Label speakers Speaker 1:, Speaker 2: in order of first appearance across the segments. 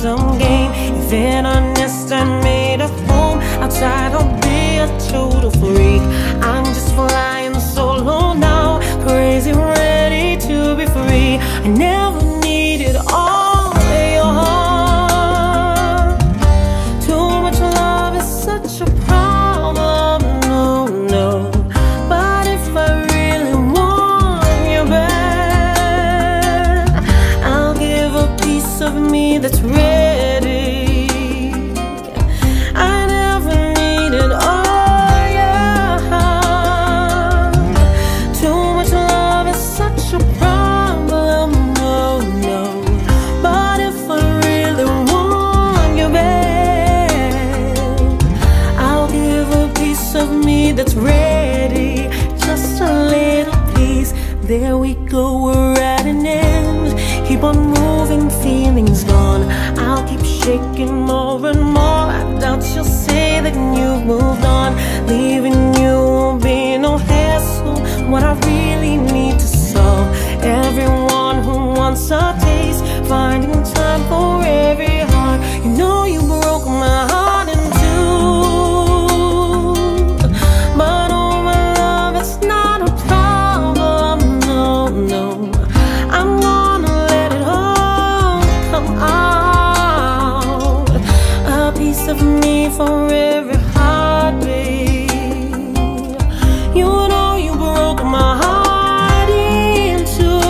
Speaker 1: some game. If it ain't ready, just a little piece. There we go, we're at an end. Keep on moving, feelings gone. I'll keep shaking more and more. I doubt you'll say that you've moved on. Leaving you won't be no hassle. What I really need to solve. Everyone who wants a taste, finding time for. for every heartbeat. You know you broke my heart in two,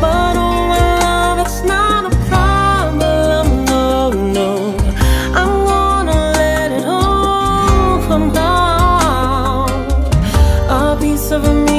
Speaker 1: but oh my love, it's not a problem. No, no, I'm gonna let it all come down. A piece of me.